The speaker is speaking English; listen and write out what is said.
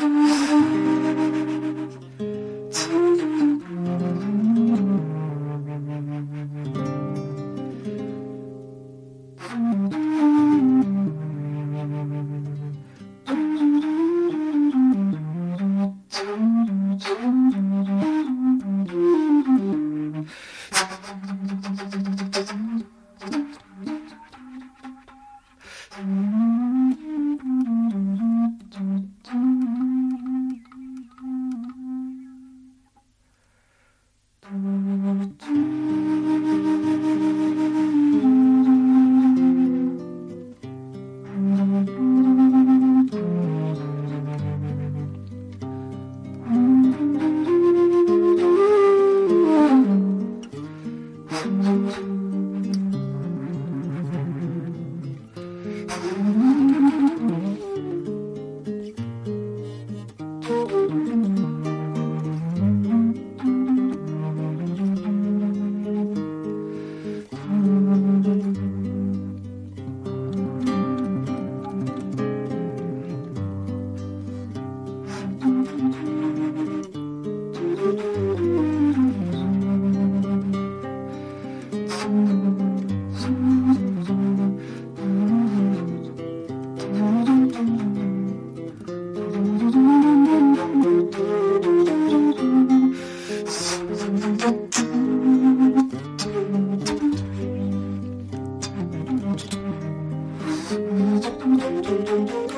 うん。Mm-hmm. フフフフ。